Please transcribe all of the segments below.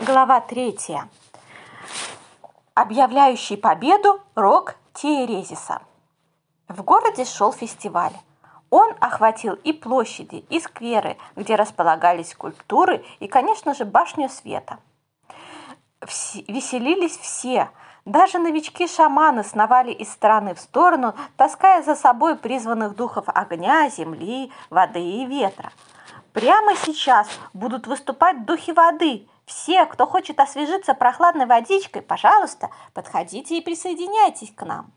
Глава третья. Объявляющий победу рок Тиерезиса. В городе шел фестиваль. Он охватил и площади, и скверы, где располагались скульптуры, и, конечно же, башню света. Все, веселились все, даже новички-шаманы сновали из стороны в сторону, таская за собой призванных духов огня, земли, воды и ветра. Прямо сейчас будут выступать духи воды – все, кто хочет освежиться прохладной водичкой, пожалуйста, подходите и присоединяйтесь к нам.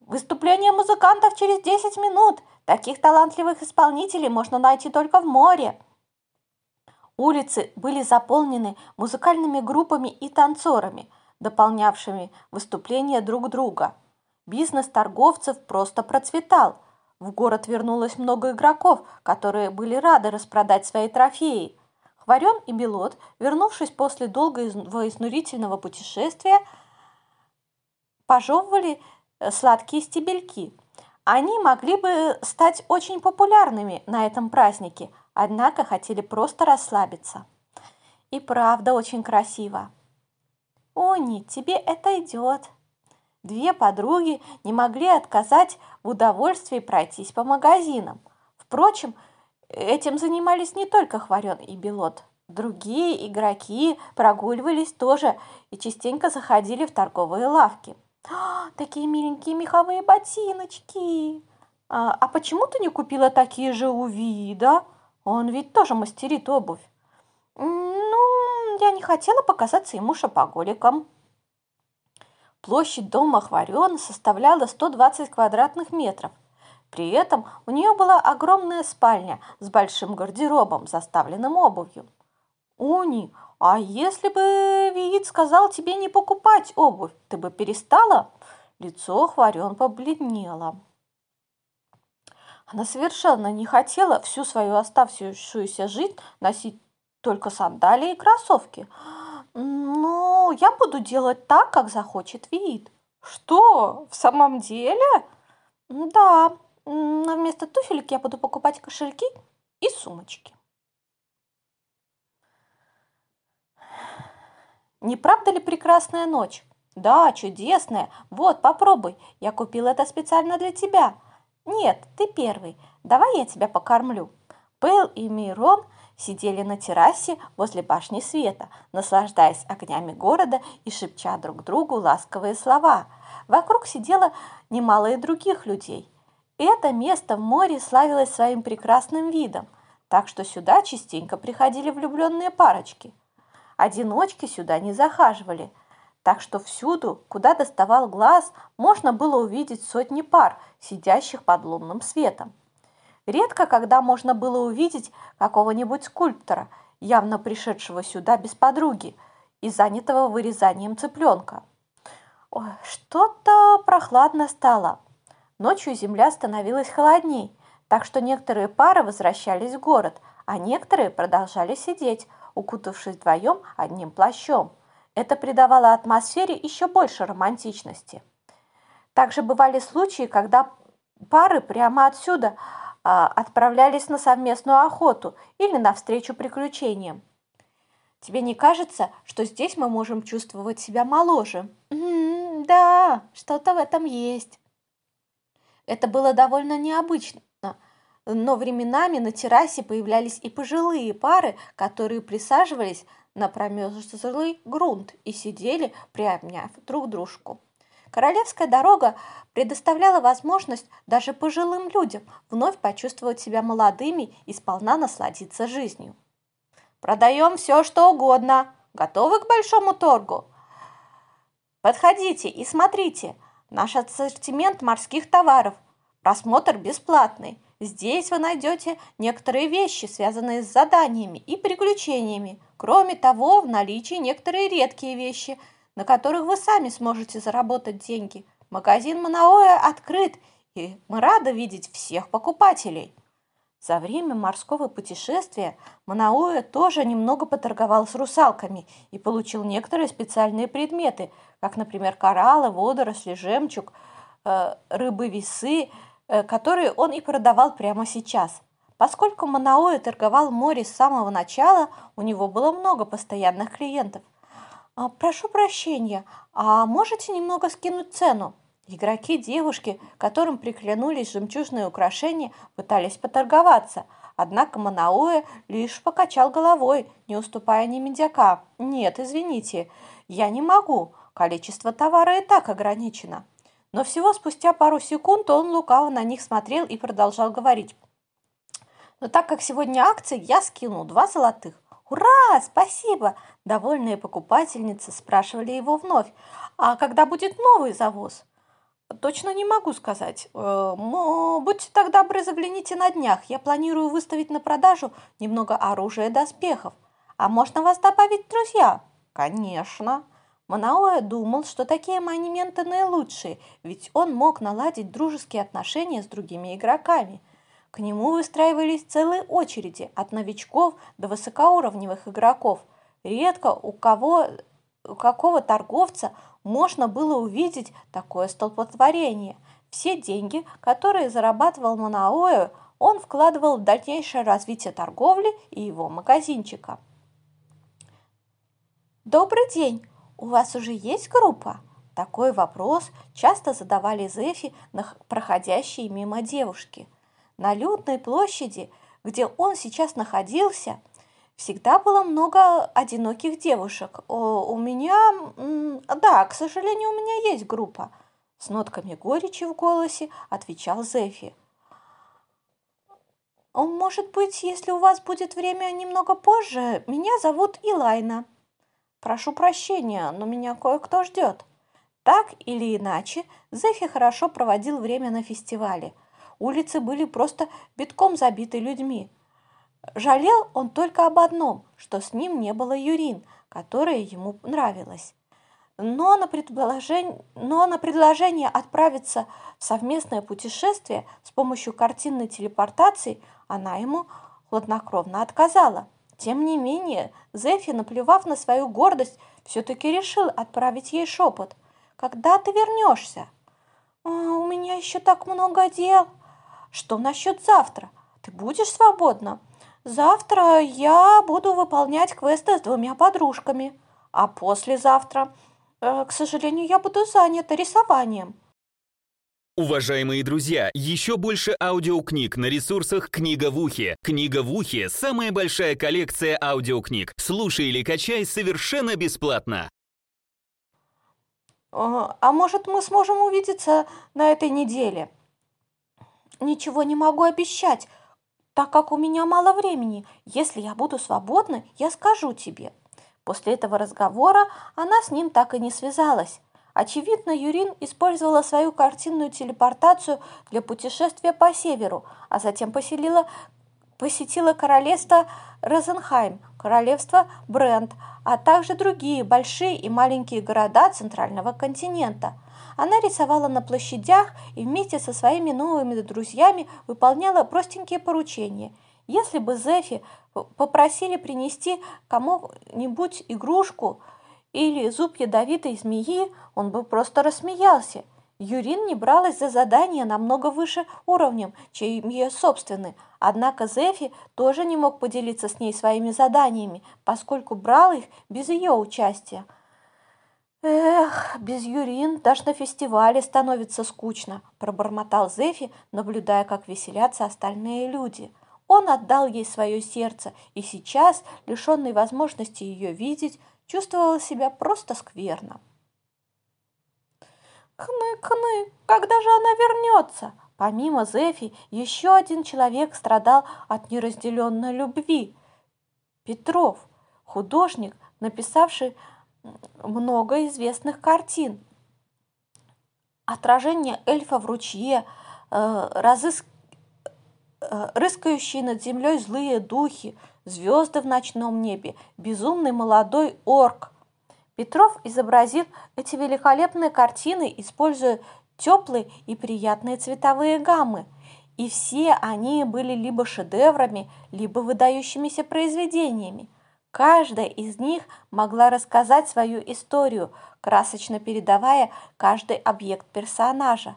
Выступление музыкантов через 10 минут. Таких талантливых исполнителей можно найти только в море. Улицы были заполнены музыкальными группами и танцорами, дополнявшими выступления друг друга. Бизнес торговцев просто процветал. В город вернулось много игроков, которые были рады распродать свои трофеи – Хварен и Белот, вернувшись после долгого изнурительного путешествия, пожевывали э, сладкие стебельки. Они могли бы стать очень популярными на этом празднике, однако хотели просто расслабиться. И правда очень красиво. «Они, тебе это идет!» Две подруги не могли отказать в удовольствии пройтись по магазинам. Впрочем, Этим занимались не только Хварен и Белот. Другие игроки прогуливались тоже и частенько заходили в торговые лавки. «А, такие миленькие меховые ботиночки! А, а почему ты не купила такие же у Вида? Он ведь тоже мастерит обувь. Ну, я не хотела показаться ему шопоголиком. Площадь дома Хварен составляла 120 квадратных метров. При этом у нее была огромная спальня с большим гардеробом, заставленным обувью. «Уни, а если бы Виит сказал тебе не покупать обувь, ты бы перестала?» Лицо Хварен побледнело. Она совершенно не хотела всю свою оставшуюся жизнь носить только сандалии и кроссовки. «Ну, я буду делать так, как захочет Виит». «Что, в самом деле?» «Да, но вместо туфелек я буду покупать кошельки и сумочки. Не правда ли прекрасная ночь? Да, чудесная. Вот, попробуй. Я купил это специально для тебя. Нет, ты первый. Давай я тебя покормлю. Пэл и Мирон сидели на террасе возле башни света, наслаждаясь огнями города и шепча друг другу ласковые слова. Вокруг сидело немало и других людей. Это место в море славилось своим прекрасным видом, так что сюда частенько приходили влюбленные парочки. Одиночки сюда не захаживали, так что всюду, куда доставал глаз, можно было увидеть сотни пар, сидящих под лунным светом. Редко, когда можно было увидеть какого-нибудь скульптора, явно пришедшего сюда без подруги и занятого вырезанием цыпленка. что-то прохладно стало. Ночью земля становилась холодней, так что некоторые пары возвращались в город, а некоторые продолжали сидеть, укутавшись вдвоем одним плащом. Это придавало атмосфере еще больше романтичности. Также бывали случаи, когда пары прямо отсюда а, отправлялись на совместную охоту или навстречу приключениям. Тебе не кажется, что здесь мы можем чувствовать себя моложе? М -м, да, что-то в этом есть. Это было довольно необычно, но временами на террасе появлялись и пожилые пары, которые присаживались на промерзлый грунт и сидели, приобняв друг дружку. Королевская дорога предоставляла возможность даже пожилым людям вновь почувствовать себя молодыми и сполна насладиться жизнью. «Продаем все, что угодно. Готовы к большому торгу?» «Подходите и смотрите. Наш ассортимент морских товаров. Просмотр бесплатный. Здесь вы найдете некоторые вещи, связанные с заданиями и приключениями. Кроме того, в наличии некоторые редкие вещи, на которых вы сами сможете заработать деньги. Магазин Манаоя открыт, и мы рады видеть всех покупателей. За время морского путешествия Манаоя тоже немного поторговал с русалками и получил некоторые специальные предметы – как, например, кораллы, водоросли, жемчуг, э, рыбы-весы, э, которые он и продавал прямо сейчас. Поскольку Манаоэ торговал море с самого начала, у него было много постоянных клиентов. «А, «Прошу прощения, а можете немного скинуть цену?» Игроки девушки, которым приглянулись жемчужные украшения, пытались поторговаться, однако Манаоэ лишь покачал головой, не уступая ни медяка. «Нет, извините, я не могу, количество товара и так ограничено». Но всего спустя пару секунд он лукаво на них смотрел и продолжал говорить. Но так как сегодня акция, я скинул два золотых. «Ура! Спасибо!» Довольные покупательницы спрашивали его вновь. «А когда будет новый завоз?» Точно не могу сказать. Э, будьте так добры, загляните на днях. Я планирую выставить на продажу немного оружия и доспехов. А можно вас добавить друзья? Конечно. Манаоэ думал, что такие монументы наилучшие, ведь он мог наладить дружеские отношения с другими игроками – к нему выстраивались целые очереди от новичков до высокоуровневых игроков. Редко у кого у какого торговца можно было увидеть такое столпотворение. Все деньги, которые зарабатывал Манаоэ, он вкладывал в дальнейшее развитие торговли и его магазинчика. Добрый день! У вас уже есть группа? Такой вопрос часто задавали Зефи проходящие мимо девушки – на людной площади, где он сейчас находился, всегда было много одиноких девушек. У меня, да, к сожалению, у меня есть группа. С нотками горечи в голосе отвечал Зефи. Может быть, если у вас будет время немного позже, меня зовут Илайна. Прошу прощения, но меня кое-кто ждет. Так или иначе, Зефи хорошо проводил время на фестивале – Улицы были просто битком забиты людьми. Жалел он только об одном, что с ним не было Юрин, которая ему нравилась. Но на, предложение, но на предложение отправиться в совместное путешествие с помощью картинной телепортации она ему хладнокровно отказала. Тем не менее, Зефи, наплевав на свою гордость, все-таки решил отправить ей шепот. «Когда ты вернешься?» «А, «У меня еще так много дел», что насчет завтра? Ты будешь свободна? Завтра я буду выполнять квесты с двумя подружками. А послезавтра, э, к сожалению, я буду занята рисованием. Уважаемые друзья, еще больше аудиокниг на ресурсах «Книга в ухе». «Книга в ухе» — самая большая коллекция аудиокниг. Слушай или качай совершенно бесплатно. А может, мы сможем увидеться на этой неделе? Ничего не могу обещать, так как у меня мало времени. Если я буду свободна, я скажу тебе. После этого разговора она с ним так и не связалась. Очевидно, Юрин использовала свою картинную телепортацию для путешествия по северу, а затем поселила, посетила королевство Розенхайм, королевство Брент, а также другие большие и маленькие города центрального континента – она рисовала на площадях и вместе со своими новыми друзьями выполняла простенькие поручения. Если бы Зефи попросили принести кому-нибудь игрушку или зуб ядовитой змеи, он бы просто рассмеялся. Юрин не бралась за задание намного выше уровнем, чем ее собственный, однако Зефи тоже не мог поделиться с ней своими заданиями, поскольку брал их без ее участия. «Эх, без Юрин даже на фестивале становится скучно», – пробормотал Зефи, наблюдая, как веселятся остальные люди. Он отдал ей свое сердце, и сейчас, лишенный возможности ее видеть, чувствовал себя просто скверно. «Кны-кны, когда же она вернется?» Помимо Зефи, еще один человек страдал от неразделенной любви. Петров, художник, написавший много известных картин. Отражение эльфа в ручье, э, разыск... Э, рыскающие над землей злые духи, звезды в ночном небе, безумный молодой орк. Петров изобразил эти великолепные картины, используя теплые и приятные цветовые гаммы. И все они были либо шедеврами, либо выдающимися произведениями. Каждая из них могла рассказать свою историю, красочно передавая каждый объект персонажа.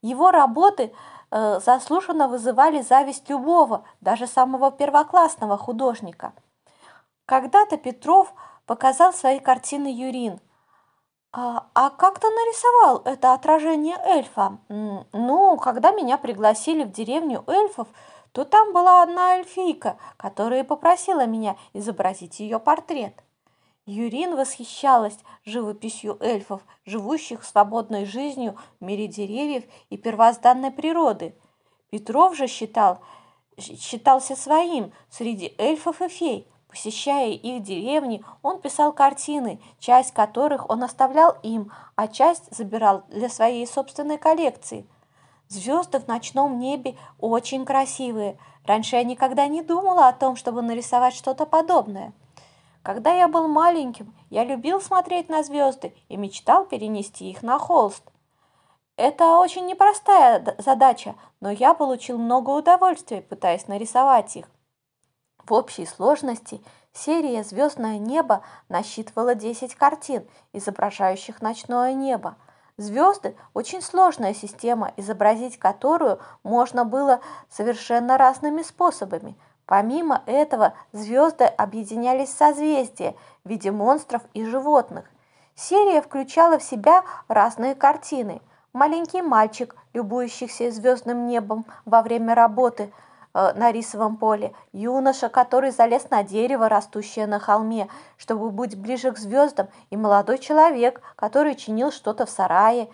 Его работы э, заслуженно вызывали зависть любого, даже самого первоклассного художника. Когда-то Петров показал свои картины Юрин. А, а как ты нарисовал это отражение эльфа? Ну, когда меня пригласили в деревню эльфов, то там была одна эльфийка, которая попросила меня изобразить ее портрет. Юрин восхищалась живописью эльфов, живущих свободной жизнью в мире деревьев и первозданной природы. Петров же считал, считался своим среди эльфов и фей. Посещая их деревни, он писал картины, часть которых он оставлял им, а часть забирал для своей собственной коллекции. Звезды в ночном небе очень красивые. Раньше я никогда не думала о том, чтобы нарисовать что-то подобное. Когда я был маленьким, я любил смотреть на звезды и мечтал перенести их на холст. Это очень непростая задача, но я получил много удовольствия, пытаясь нарисовать их. В общей сложности серия «Звездное небо» насчитывала 10 картин, изображающих ночное небо. Звезды – очень сложная система, изобразить которую можно было совершенно разными способами – Помимо этого, звезды объединялись в созвездия в виде монстров и животных. Серия включала в себя разные картины. Маленький мальчик, любующийся звездным небом во время работы на рисовом поле, юноша, который залез на дерево, растущее на холме, чтобы быть ближе к звездам, и молодой человек, который чинил что-то в сарае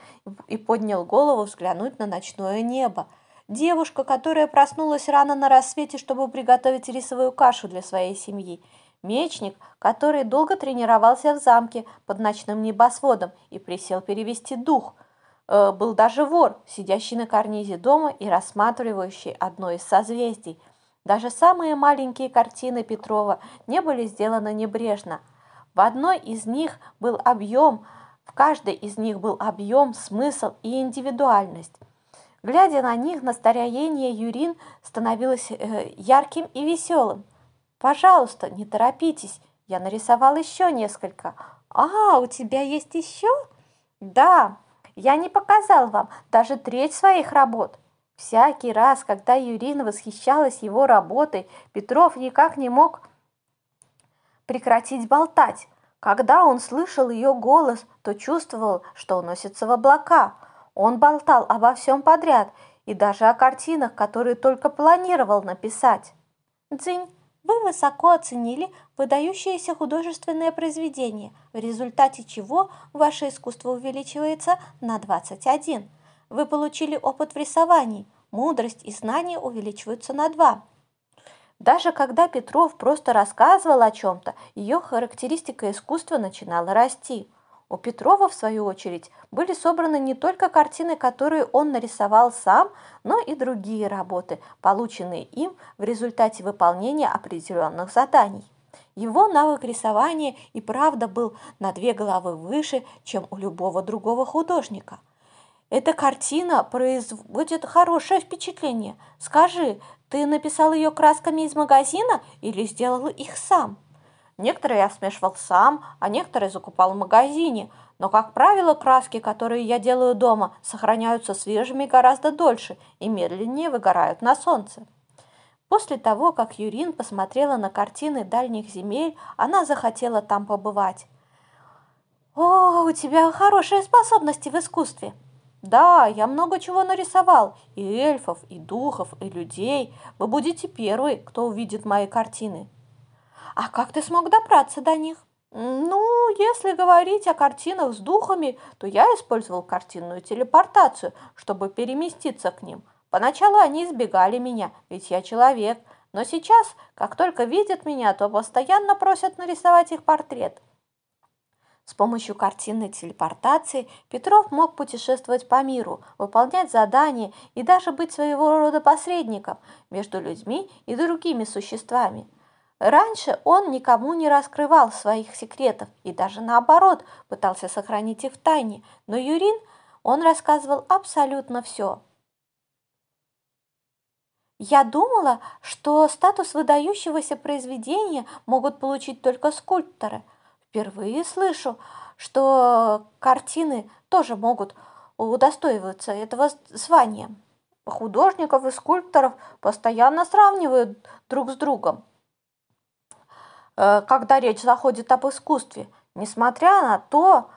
и поднял голову взглянуть на ночное небо. Девушка, которая проснулась рано на рассвете, чтобы приготовить рисовую кашу для своей семьи. Мечник, который долго тренировался в замке под ночным небосводом и присел перевести дух. Э, был даже вор, сидящий на карнизе дома и рассматривающий одно из созвездий. Даже самые маленькие картины Петрова не были сделаны небрежно. В одной из них был объем, в каждой из них был объем, смысл и индивидуальность. Глядя на них, настроение Юрин становилось э, ярким и веселым. «Пожалуйста, не торопитесь, я нарисовал еще несколько». «А, у тебя есть еще?» «Да, я не показал вам даже треть своих работ». Всякий раз, когда Юрина восхищалась его работой, Петров никак не мог прекратить болтать. Когда он слышал ее голос, то чувствовал, что уносится в облака – он болтал обо всем подряд и даже о картинах, которые только планировал написать. Дзинь, вы высоко оценили выдающееся художественное произведение, в результате чего ваше искусство увеличивается на 21. Вы получили опыт в рисовании, мудрость и знания увеличиваются на 2. Даже когда Петров просто рассказывал о чем-то, ее характеристика искусства начинала расти. У Петрова, в свою очередь, были собраны не только картины, которые он нарисовал сам, но и другие работы, полученные им в результате выполнения определенных заданий. Его навык рисования и правда был на две головы выше, чем у любого другого художника. Эта картина производит хорошее впечатление. Скажи, ты написал ее красками из магазина или сделал их сам? Некоторые я смешивал сам, а некоторые закупал в магазине. Но, как правило, краски, которые я делаю дома, сохраняются свежими гораздо дольше и медленнее выгорают на солнце. После того, как Юрин посмотрела на картины дальних земель, она захотела там побывать. «О, у тебя хорошие способности в искусстве!» «Да, я много чего нарисовал, и эльфов, и духов, и людей. Вы будете первый, кто увидит мои картины». А как ты смог добраться до них? Ну, если говорить о картинах с духами, то я использовал картинную телепортацию, чтобы переместиться к ним. Поначалу они избегали меня, ведь я человек, но сейчас, как только видят меня, то постоянно просят нарисовать их портрет. С помощью картинной телепортации Петров мог путешествовать по миру, выполнять задания и даже быть своего рода посредником между людьми и другими существами. Раньше он никому не раскрывал своих секретов и даже наоборот пытался сохранить их в тайне, но Юрин он рассказывал абсолютно все. Я думала, что статус выдающегося произведения могут получить только скульпторы. Впервые слышу, что картины тоже могут удостоиваться этого звания. художников и скульпторов постоянно сравнивают друг с другом, когда речь заходит об искусстве, несмотря на то,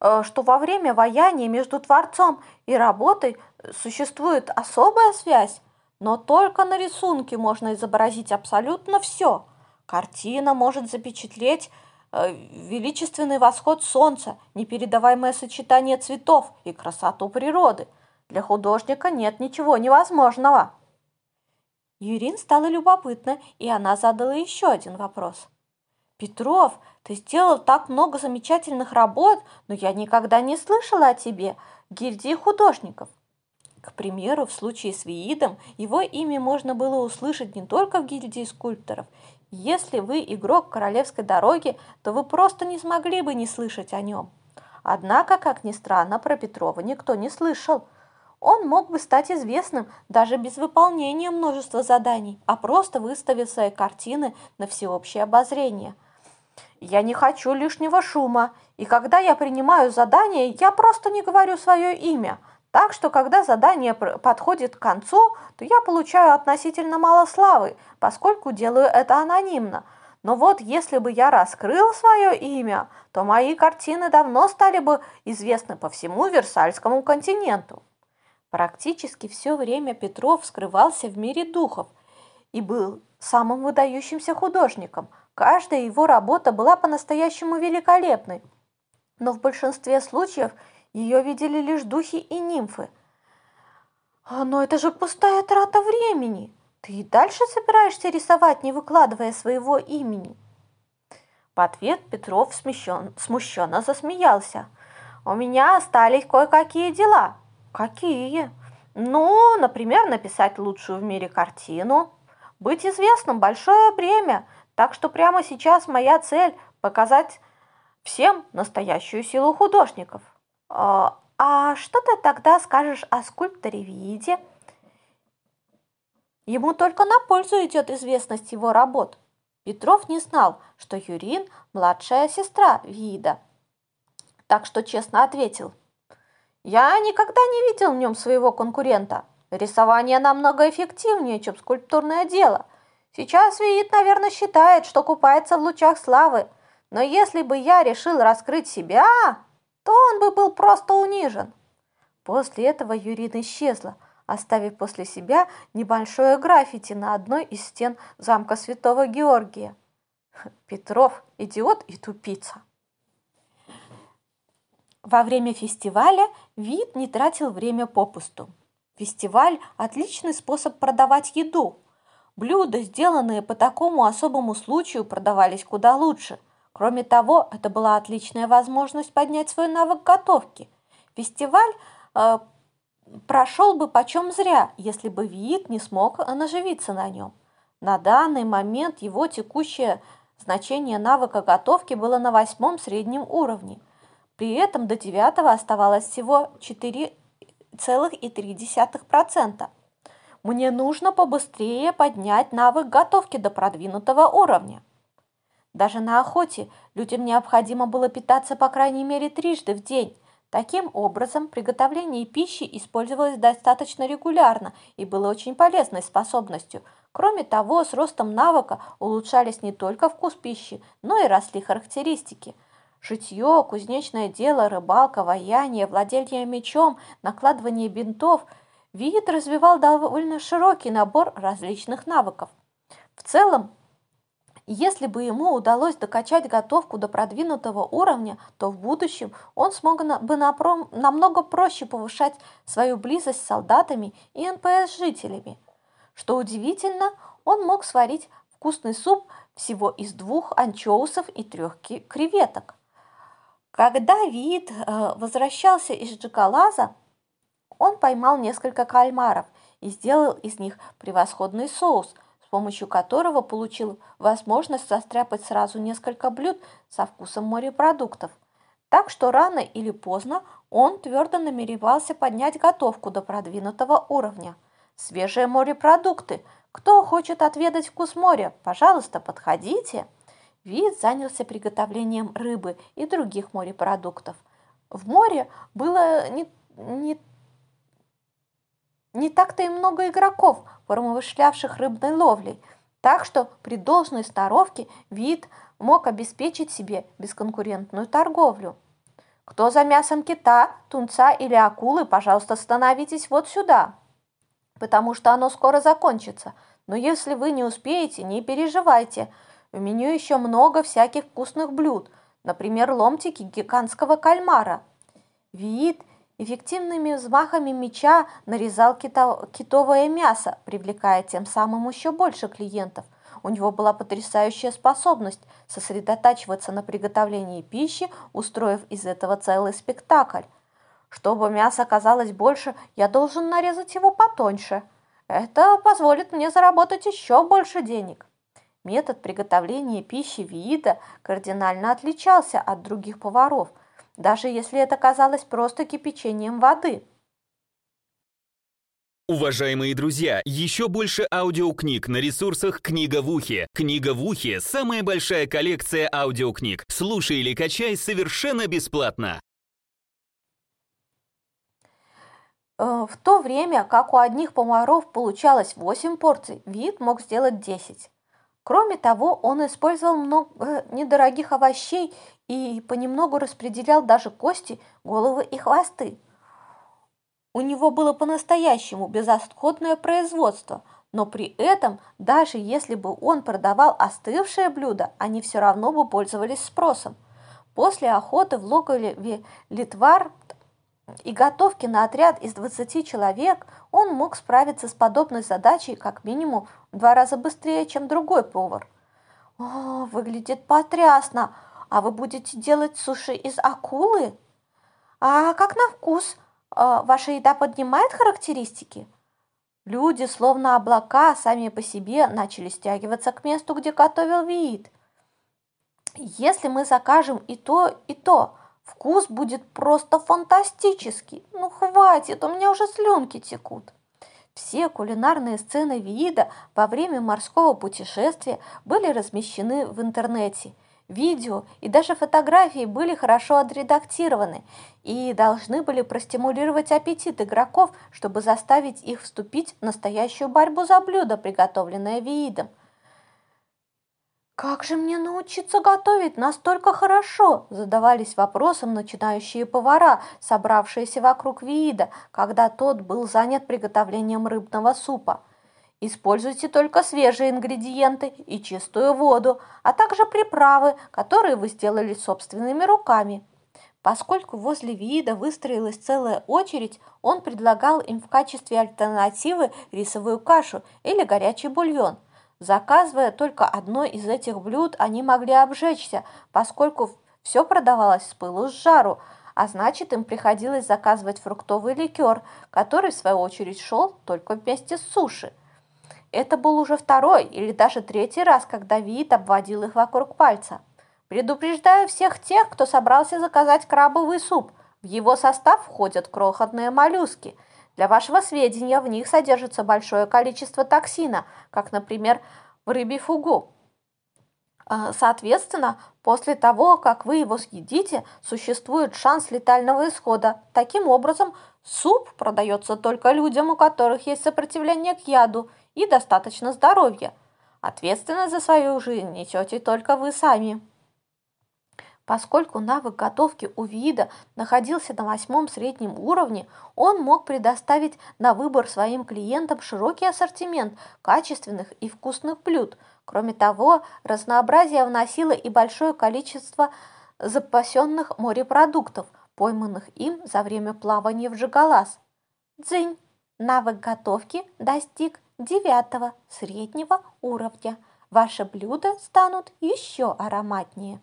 э, что во время ваяния между творцом и работой существует особая связь, но только на рисунке можно изобразить абсолютно все. Картина может запечатлеть э, величественный восход солнца, непередаваемое сочетание цветов и красоту природы. Для художника нет ничего невозможного. Юрин стала любопытна, и она задала еще один вопрос. «Петров, ты сделал так много замечательных работ, но я никогда не слышала о тебе, гильдии художников. К примеру, в случае с Виидом его имя можно было услышать не только в гильдии скульпторов. Если вы игрок королевской дороги, то вы просто не смогли бы не слышать о нем. Однако, как ни странно, про Петрова никто не слышал. Он мог бы стать известным даже без выполнения множества заданий, а просто выставив свои картины на всеобщее обозрение. Я не хочу лишнего шума, и когда я принимаю задание, я просто не говорю свое имя – так что, когда задание подходит к концу, то я получаю относительно мало славы, поскольку делаю это анонимно. Но вот если бы я раскрыл свое имя, то мои картины давно стали бы известны по всему Версальскому континенту. Практически все время Петров скрывался в мире духов и был самым выдающимся художником. Каждая его работа была по-настоящему великолепной. Но в большинстве случаев – ее видели лишь духи и нимфы. А, но это же пустая трата времени. Ты и дальше собираешься рисовать, не выкладывая своего имени? В ответ Петров смещен, смущенно засмеялся. У меня остались кое-какие дела. Какие? Ну, например, написать лучшую в мире картину. Быть известным – большое бремя, так что прямо сейчас моя цель – показать всем настоящую силу художников. А, а что ты тогда скажешь о скульпторе Виде? Ему только на пользу идет известность его работ. Петров не знал, что Юрин – младшая сестра Вида. Так что честно ответил. Я никогда не видел в нем своего конкурента. Рисование намного эффективнее, чем скульптурное дело. Сейчас Виит, наверное, считает, что купается в лучах славы. Но если бы я решил раскрыть себя, то он бы был просто унижен. После этого Юрина исчезла, оставив после себя небольшое граффити на одной из стен замка Святого Георгия. Петров – идиот и тупица. Во время фестиваля вид не тратил время попусту. Фестиваль – отличный способ продавать еду. Блюда, сделанные по такому особому случаю, продавались куда лучше. Кроме того, это была отличная возможность поднять свой навык готовки. Фестиваль э, прошел бы почем зря, если бы Виит не смог наживиться на нем. На данный момент его текущее значение навыка готовки было на восьмом среднем уровне. При этом до девятого оставалось всего 4,3%. Мне нужно побыстрее поднять навык готовки до продвинутого уровня. Даже на охоте людям необходимо было питаться по крайней мере трижды в день. Таким образом, приготовление пищи использовалось достаточно регулярно и было очень полезной способностью. Кроме того, с ростом навыка улучшались не только вкус пищи, но и росли характеристики. Шитье, кузнечное дело, рыбалка, вояние, владение мечом, накладывание бинтов – Вид развивал довольно широкий набор различных навыков. В целом, если бы ему удалось докачать готовку до продвинутого уровня, то в будущем он смог бы намного проще повышать свою близость с солдатами и НПС-жителями. Что удивительно, он мог сварить вкусный суп всего из двух анчоусов и трех креветок. Когда Вид э, возвращался из Джакалаза, он поймал несколько кальмаров и сделал из них превосходный соус – с помощью которого получил возможность застряпать сразу несколько блюд со вкусом морепродуктов. Так что рано или поздно он твердо намеревался поднять готовку до продвинутого уровня. Свежие морепродукты. Кто хочет отведать вкус моря, пожалуйста, подходите. Вид занялся приготовлением рыбы и других морепродуктов. В море было не, не не так-то и много игроков, промышлявших рыбной ловлей, так что при должной сноровке вид мог обеспечить себе бесконкурентную торговлю. Кто за мясом кита, тунца или акулы, пожалуйста, становитесь вот сюда, потому что оно скоро закончится. Но если вы не успеете, не переживайте. В меню еще много всяких вкусных блюд, например, ломтики гигантского кальмара. Вид эффективными взмахами меча нарезал китовое мясо, привлекая тем самым еще больше клиентов. У него была потрясающая способность сосредотачиваться на приготовлении пищи, устроив из этого целый спектакль. Чтобы мясо оказалось больше, я должен нарезать его потоньше. Это позволит мне заработать еще больше денег. Метод приготовления пищи Виида кардинально отличался от других поваров, даже если это казалось просто кипячением воды – Уважаемые друзья, еще больше аудиокниг на ресурсах «Книга в ухе». «Книга в ухе» — самая большая коллекция аудиокниг. Слушай или качай совершенно бесплатно. Э, в то время, как у одних поваров получалось 8 порций, вид мог сделать 10. Кроме того, он использовал много недорогих овощей и понемногу распределял даже кости, головы и хвосты. У него было по-настоящему безотходное производство, но при этом, даже если бы он продавал остывшее блюдо, они все равно бы пользовались спросом. После охоты в логове Литвар и готовки на отряд из 20 человек он мог справиться с подобной задачей как минимум в два раза быстрее, чем другой повар. «О, выглядит потрясно! А вы будете делать суши из акулы? А как на вкус?» А, ваша еда поднимает характеристики? Люди, словно облака, сами по себе начали стягиваться к месту, где готовил вид. Если мы закажем и то, и то, вкус будет просто фантастический. Ну хватит, у меня уже слюнки текут. Все кулинарные сцены Виида во время морского путешествия были размещены в интернете – видео и даже фотографии были хорошо отредактированы и должны были простимулировать аппетит игроков, чтобы заставить их вступить в настоящую борьбу за блюдо, приготовленное Виидом. «Как же мне научиться готовить настолько хорошо?» – задавались вопросом начинающие повара, собравшиеся вокруг Виида, когда тот был занят приготовлением рыбного супа. Используйте только свежие ингредиенты и чистую воду, а также приправы, которые вы сделали собственными руками. Поскольку возле вида выстроилась целая очередь, он предлагал им в качестве альтернативы рисовую кашу или горячий бульон. Заказывая только одно из этих блюд, они могли обжечься, поскольку все продавалось с пылу с жару, а значит им приходилось заказывать фруктовый ликер, который в свою очередь шел только вместе с суши. Это был уже второй или даже третий раз, когда Вит обводил их вокруг пальца. Предупреждаю всех тех, кто собрался заказать крабовый суп. В его состав входят крохотные моллюски. Для вашего сведения, в них содержится большое количество токсина, как, например, в рыбе фугу. А, соответственно, после того, как вы его съедите, существует шанс летального исхода. Таким образом, суп продается только людям, у которых есть сопротивление к яду и достаточно здоровья. Ответственность за свою жизнь несете только вы сами. Поскольку навык готовки у вида находился на восьмом среднем уровне, он мог предоставить на выбор своим клиентам широкий ассортимент качественных и вкусных блюд. Кроме того, разнообразие вносило и большое количество запасенных морепродуктов, пойманных им за время плавания в Жигалас. Дзынь! Навык готовки достиг девятого среднего уровня. Ваши блюда станут еще ароматнее.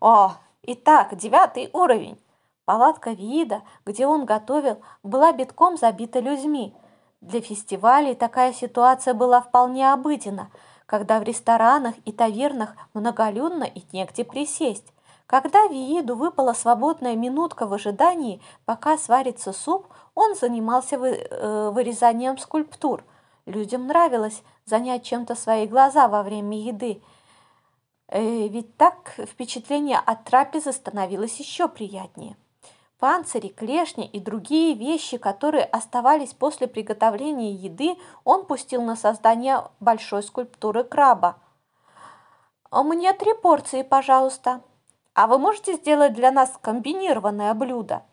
О, итак, девятый уровень. Палатка вида, где он готовил, была битком забита людьми. Для фестивалей такая ситуация была вполне обыденна, когда в ресторанах и тавернах многолюдно и негде присесть. Когда Вииду выпала свободная минутка в ожидании, пока сварится суп, он занимался э, вырезанием скульптур – Людям нравилось занять чем-то свои глаза во время еды, э, ведь так впечатление от трапезы становилось еще приятнее. Панцири, клешни и другие вещи, которые оставались после приготовления еды, он пустил на создание большой скульптуры краба. «Мне три порции, пожалуйста. А вы можете сделать для нас комбинированное блюдо?»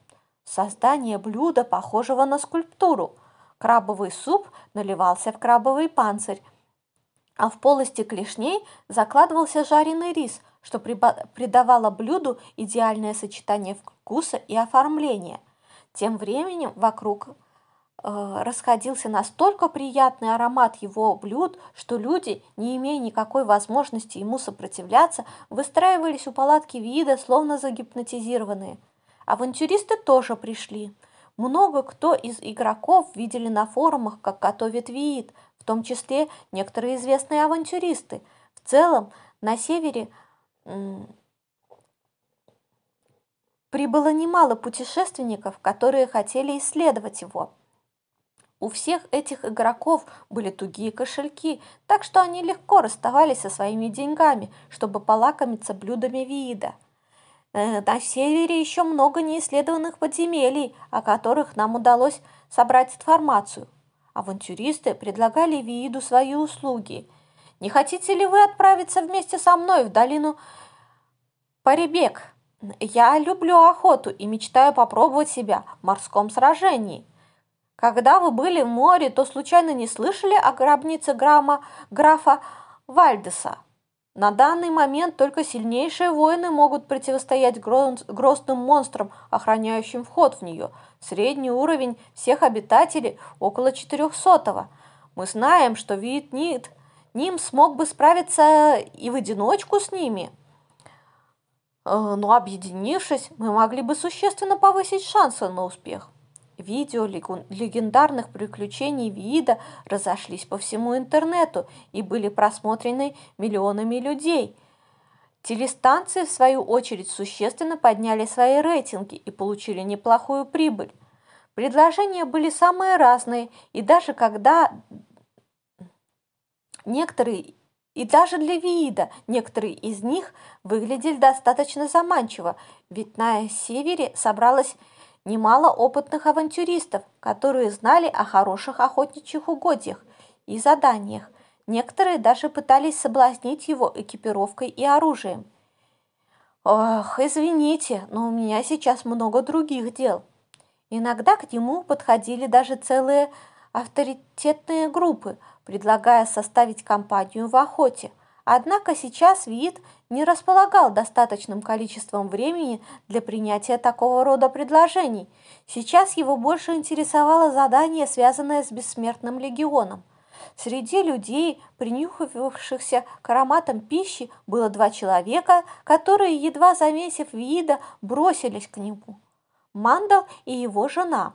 Создание блюда, похожего на скульптуру. Крабовый суп наливался в крабовый панцирь, а в полости клешней закладывался жареный рис, что придавало блюду идеальное сочетание вкуса и оформления. Тем временем вокруг э, расходился настолько приятный аромат его блюд, что люди, не имея никакой возможности ему сопротивляться, выстраивались у палатки вида, словно загипнотизированные. Авантюристы тоже пришли. Много кто из игроков видели на форумах, как готовит виит, в том числе некоторые известные авантюристы. В целом, на севере прибыло немало путешественников, которые хотели исследовать его. У всех этих игроков были тугие кошельки, так что они легко расставались со своими деньгами, чтобы полакомиться блюдами вида. Э, на севере еще много неисследованных подземелий, о которых нам удалось собрать информацию. Авантюристы предлагали Вииду свои услуги. «Не хотите ли вы отправиться вместе со мной в долину Парибек? Я люблю охоту и мечтаю попробовать себя в морском сражении. Когда вы были в море, то случайно не слышали о гробнице грамма графа Вальдеса?» На данный момент только сильнейшие воины могут противостоять грозным монстрам, охраняющим вход в нее. Средний уровень всех обитателей около 400-го. Мы знаем, что вид Ним смог бы справиться и в одиночку с ними. Э, но объединившись, мы могли бы существенно повысить шансы на успех. Видео легендарных приключений Вида разошлись по всему интернету и были просмотрены миллионами людей. Телестанции, в свою очередь, существенно подняли свои рейтинги и получили неплохую прибыль. Предложения были самые разные, и даже когда некоторые и даже для вида некоторые из них выглядели достаточно заманчиво, ведь на севере собралась немало опытных авантюристов, которые знали о хороших охотничьих угодьях и заданиях. Некоторые даже пытались соблазнить его экипировкой и оружием. «Ох, извините, но у меня сейчас много других дел». Иногда к нему подходили даже целые авторитетные группы, предлагая составить компанию в охоте. Однако сейчас вид не располагал достаточным количеством времени для принятия такого рода предложений. Сейчас его больше интересовало задание, связанное с бессмертным легионом. Среди людей, принюхивавшихся к ароматам пищи, было два человека, которые, едва заметив вида, бросились к нему. Мандал и его жена.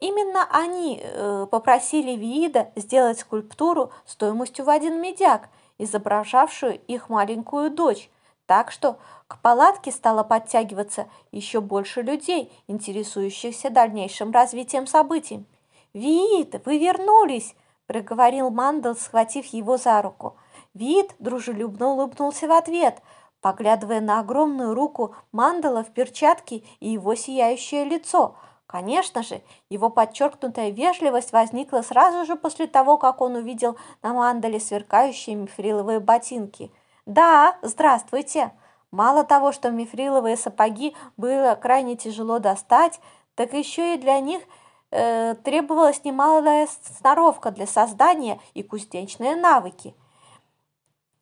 Именно они э, попросили Виида сделать скульптуру стоимостью в один медяк – изображавшую их маленькую дочь, так что к палатке стало подтягиваться еще больше людей, интересующихся дальнейшим развитием событий. «Вид, вы вернулись!» – проговорил Мандел, схватив его за руку. Вид дружелюбно улыбнулся в ответ, поглядывая на огромную руку Мандела в перчатке и его сияющее лицо – Конечно же, его подчеркнутая вежливость возникла сразу же после того, как он увидел на мандале сверкающие мифриловые ботинки. «Да, здравствуйте!» Мало того, что мифриловые сапоги было крайне тяжело достать, так еще и для них э, требовалась немалая сноровка для создания и кузнечные навыки.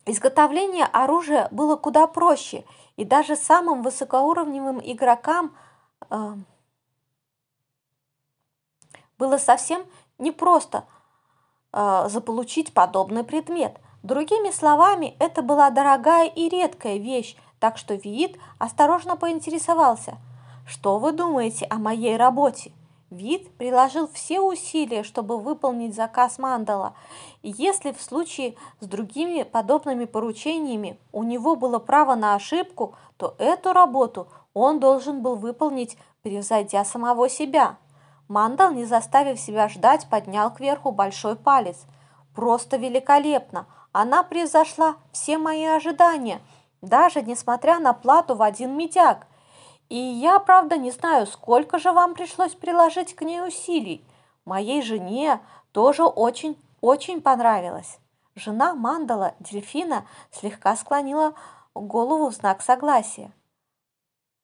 Изготовление оружия было куда проще, и даже самым высокоуровневым игрокам э, было совсем непросто э, заполучить подобный предмет. Другими словами, это была дорогая и редкая вещь, так что Виит осторожно поинтересовался, «Что вы думаете о моей работе?» Вид приложил все усилия, чтобы выполнить заказ Мандала, и если в случае с другими подобными поручениями у него было право на ошибку, то эту работу он должен был выполнить, превзойдя самого себя. Мандал, не заставив себя ждать, поднял кверху большой палец. «Просто великолепно! Она превзошла все мои ожидания, даже несмотря на плату в один медяк. И я, правда, не знаю, сколько же вам пришлось приложить к ней усилий. Моей жене тоже очень-очень понравилось. Жена Мандала, дельфина, слегка склонила голову в знак согласия.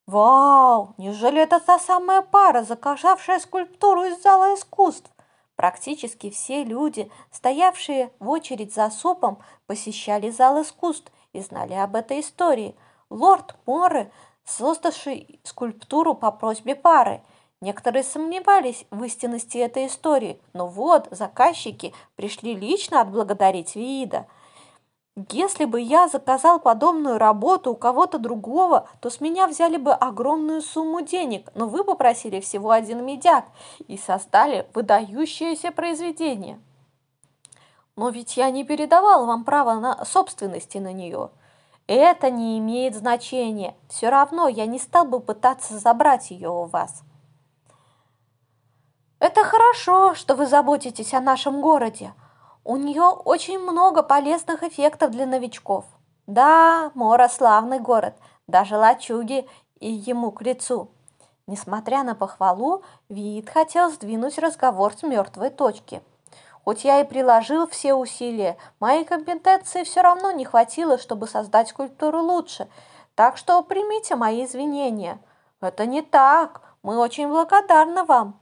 «Вау! Неужели это та самая пара, заказавшая скульптуру из зала искусств?» Практически все люди, стоявшие в очередь за супом, посещали зал искусств и знали об этой истории. Лорд Морре, создавший скульптуру по просьбе пары, Некоторые сомневались в истинности этой истории, но вот заказчики пришли лично отблагодарить Виида. Если бы я заказал подобную работу у кого-то другого, то с меня взяли бы огромную сумму денег, но вы попросили всего один медяк и создали выдающееся произведение. Но ведь я не передавал вам право на собственности на нее. Это не имеет значения. Все равно я не стал бы пытаться забрать ее у вас. Это хорошо, что вы заботитесь о нашем городе. У нее очень много полезных эффектов для новичков. Да, Мора славный город, даже лачуги и ему к лицу. Несмотря на похвалу, Виит хотел сдвинуть разговор с мертвой точки. Хоть я и приложил все усилия, моей компетенции все равно не хватило, чтобы создать скульптуру лучше, так что примите мои извинения. Это не так, мы очень благодарны вам.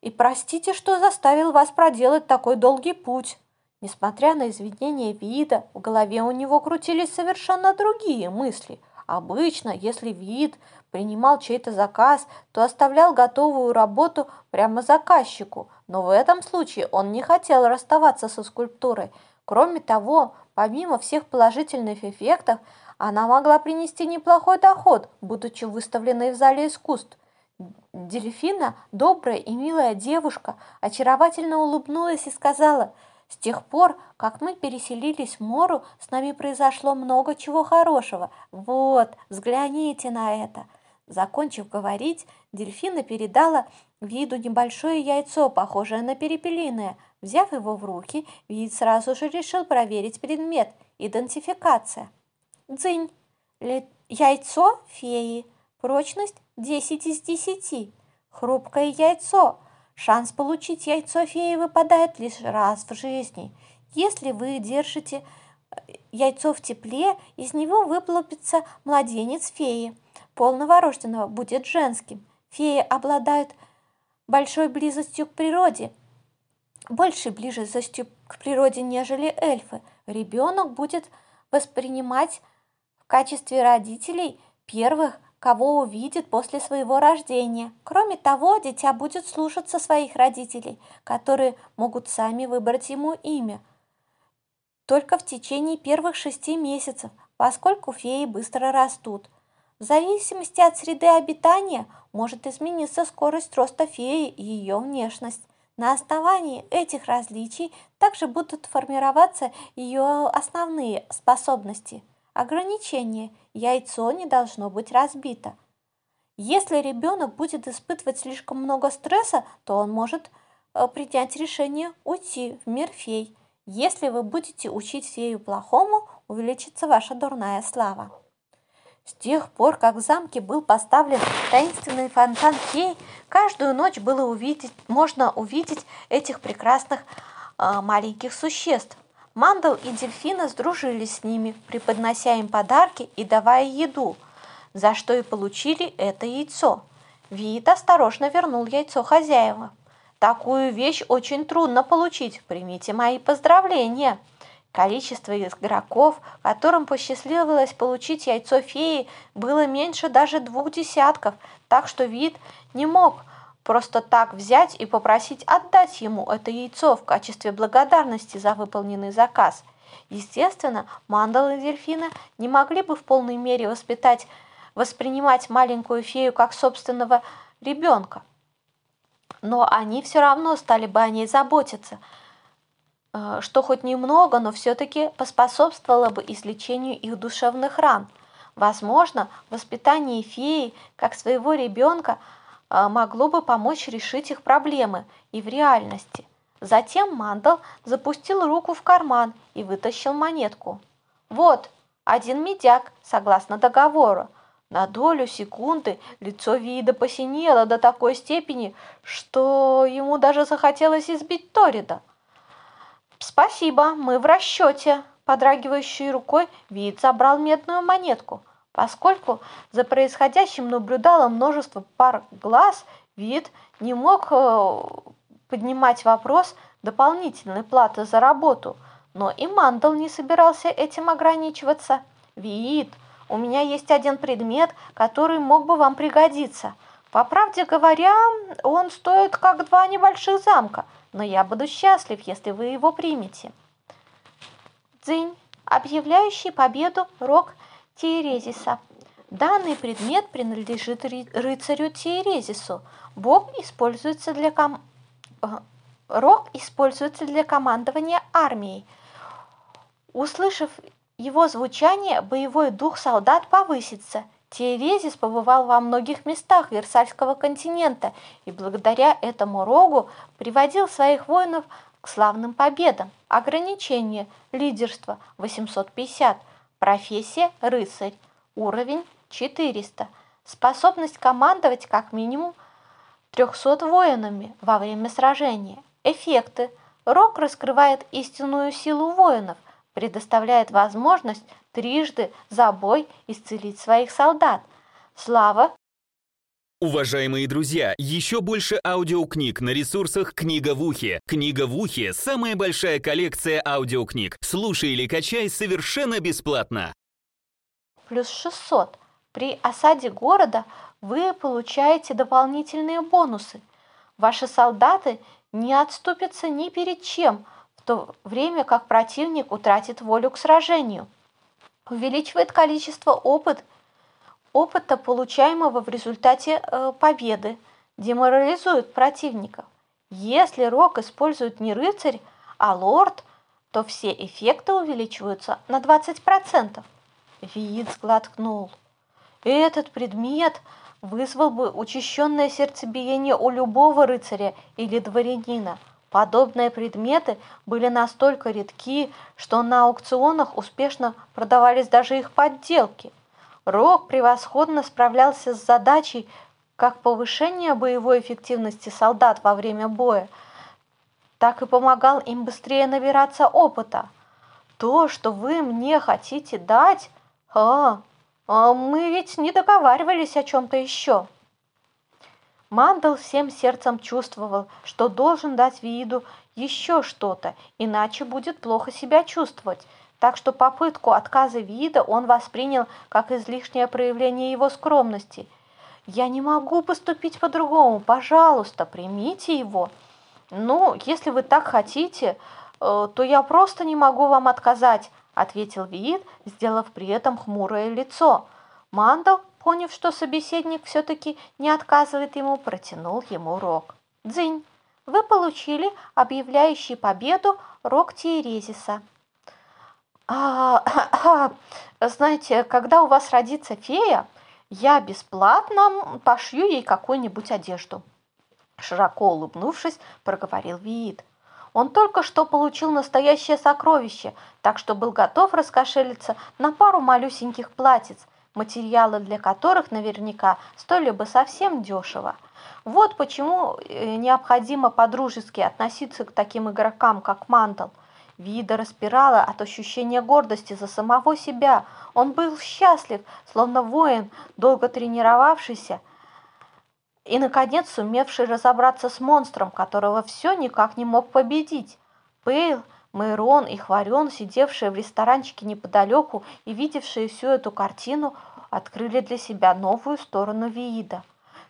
И простите, что заставил вас проделать такой долгий путь. Несмотря на извинения вида, в голове у него крутились совершенно другие мысли. Обычно, если вид принимал чей-то заказ, то оставлял готовую работу прямо заказчику, но в этом случае он не хотел расставаться со скульптурой. Кроме того, помимо всех положительных эффектов, она могла принести неплохой доход, будучи выставленной в зале искусств. Дельфина, добрая и милая девушка, очаровательно улыбнулась и сказала, «С тех пор, как мы переселились в Мору, с нами произошло много чего хорошего. Вот, взгляните на это». Закончив говорить, дельфина передала виду небольшое яйцо, похожее на перепелиное. Взяв его в руки, вид сразу же решил проверить предмет – идентификация. Дзынь. Яйцо феи. Прочность 10 из 10. Хрупкое яйцо. Шанс получить яйцо феи выпадает лишь раз в жизни. Если вы держите э, яйцо в тепле, из него выплопится младенец феи. Полного рожденного будет женским. Феи обладают большой близостью к природе, большей близостью к природе, нежели эльфы. Ребенок будет воспринимать в качестве родителей первых кого увидит после своего рождения. Кроме того, дитя будет слушаться своих родителей, которые могут сами выбрать ему имя. Только в течение первых шести месяцев, поскольку феи быстро растут. В зависимости от среды обитания может измениться скорость роста феи и ее внешность. На основании этих различий также будут формироваться ее основные способности – Ограничение. Яйцо не должно быть разбито. Если ребенок будет испытывать слишком много стресса, то он может э, принять решение уйти в мир фей. Если вы будете учить фею плохому, увеличится ваша дурная слава. С тех пор, как в замке был поставлен таинственный фонтан фей, каждую ночь было увидеть, можно увидеть этих прекрасных э, маленьких существ. Мандал и дельфина сдружились с ними, преподнося им подарки и давая еду, за что и получили это яйцо. Вид осторожно вернул яйцо хозяева. Такую вещь очень трудно получить, примите мои поздравления. Количество игроков, которым посчастливилось получить яйцо феи, было меньше даже двух десятков, так что вид не мог просто так взять и попросить отдать ему это яйцо в качестве благодарности за выполненный заказ. Естественно, мандалы и дельфины не могли бы в полной мере воспитать, воспринимать маленькую фею как собственного ребенка. Но они все равно стали бы о ней заботиться, э, что хоть немного, но все-таки поспособствовало бы излечению их душевных ран. Возможно, воспитание феи как своего ребенка – могло бы помочь решить их проблемы и в реальности. Затем Мандал запустил руку в карман и вытащил монетку. «Вот, один медяк, согласно договору. На долю секунды лицо Вида посинело до такой степени, что ему даже захотелось избить Торида. «Спасибо, мы в расчете!» Подрагивающей рукой Вид забрал медную монетку. Поскольку за происходящим наблюдало множество пар глаз, Вид не мог э, поднимать вопрос дополнительной платы за работу, но и Мандал не собирался этим ограничиваться. «Вид, у меня есть один предмет, который мог бы вам пригодиться. По правде говоря, он стоит как два небольших замка, но я буду счастлив, если вы его примете». Дзынь, объявляющий победу рог Тиерезиса. Данный предмет принадлежит рыцарю Тиерезису. Бог используется для ком... Э, рог используется для командования армией. Услышав его звучание, боевой дух солдат повысится. Тиерезис побывал во многих местах Версальского континента и благодаря этому рогу приводил своих воинов к славным победам. Ограничение лидерства 850, профессия рыцарь, уровень 400, способность командовать как минимум 300 воинами во время сражения. Эффекты. Рог раскрывает истинную силу воинов, предоставляет возможность трижды за бой исцелить своих солдат. Слава Уважаемые друзья, еще больше аудиокниг на ресурсах «Книга в ухе». «Книга в ухе» — самая большая коллекция аудиокниг. Слушай или качай совершенно бесплатно. Плюс 600. При осаде города вы получаете дополнительные бонусы. Ваши солдаты не отступятся ни перед чем – то время как противник утратит волю к сражению. Увеличивает количество опыт, опыта, получаемого в результате э, победы, деморализует противника. Если рок использует не рыцарь, а лорд, то все эффекты увеличиваются на 20%. Виит сглоткнул. Этот предмет вызвал бы учащенное сердцебиение у любого рыцаря или дворянина – Подобные предметы были настолько редки, что на аукционах успешно продавались даже их подделки. Рок превосходно справлялся с задачей как повышения боевой эффективности солдат во время боя, так и помогал им быстрее набираться опыта. То, что вы мне хотите дать, а, а мы ведь не договаривались о чем-то еще. Мандал всем сердцем чувствовал, что должен дать виду еще что-то, иначе будет плохо себя чувствовать. Так что попытку отказа вида он воспринял как излишнее проявление его скромности. «Я не могу поступить по-другому, пожалуйста, примите его». «Ну, если вы так хотите, э, то я просто не могу вам отказать», ответил Виит, сделав при этом хмурое лицо. Мандал поняв, что собеседник все-таки не отказывает ему, протянул ему рог. «Дзынь, вы получили объявляющий победу рог Тиерезиса». А, а, знаете, когда у вас родится фея, я бесплатно пошью ей какую-нибудь одежду. Широко улыбнувшись, проговорил Виит. Он только что получил настоящее сокровище, так что был готов раскошелиться на пару малюсеньких платьиц – материалы для которых наверняка стоили бы совсем дешево. Вот почему э, необходимо подружески относиться к таким игрокам, как Мантл. Вида распирала от ощущения гордости за самого себя. Он был счастлив, словно воин, долго тренировавшийся и, наконец, сумевший разобраться с монстром, которого все никак не мог победить. Пейл, Мэйрон и Хварен, сидевшие в ресторанчике неподалеку и видевшие всю эту картину, открыли для себя новую сторону Виида.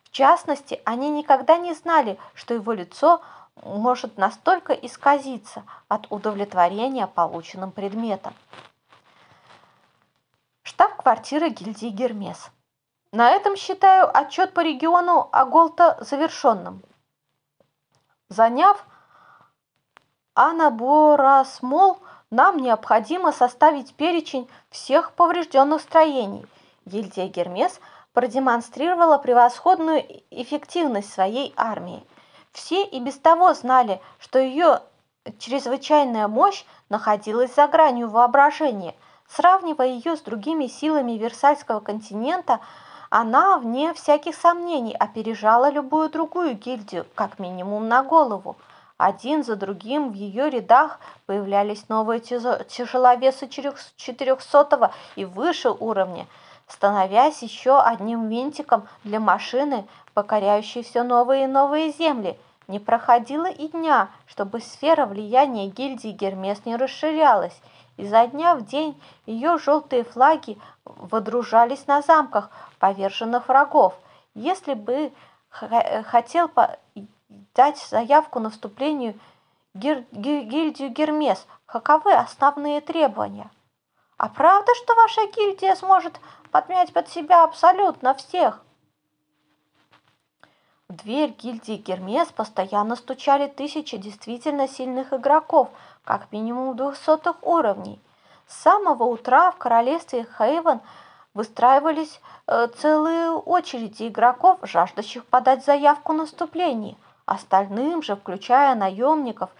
В частности, они никогда не знали, что его лицо может настолько исказиться от удовлетворения полученным предметом. Штаб-квартира гильдии Гермес. На этом считаю отчет по региону Аголта завершенным. Заняв Анаборасмол, нам необходимо составить перечень всех поврежденных строений – гильдия Гермес продемонстрировала превосходную эффективность своей армии. Все и без того знали, что ее чрезвычайная мощь находилась за гранью воображения. Сравнивая ее с другими силами Версальского континента, Она, вне всяких сомнений, опережала любую другую гильдию, как минимум на голову. Один за другим в ее рядах появлялись новые тяжеловесы 400 и выше уровня, становясь еще одним винтиком для машины, покоряющей все новые и новые земли. Не проходило и дня, чтобы сфера влияния гильдии Гермес не расширялась, Изо дня в день ее желтые флаги водружались на замках поверженных врагов. Если бы хотел дать заявку на вступление в гильдию Гермес, каковы основные требования? А правда, что ваша гильдия сможет подмять под себя абсолютно всех? В дверь гильдии Гермес постоянно стучали тысячи действительно сильных игроков – как минимум двухсотых уровней. С самого утра в королевстве Хейвен выстраивались э, целые очереди игроков, жаждущих подать заявку на вступление. Остальным же, включая наемников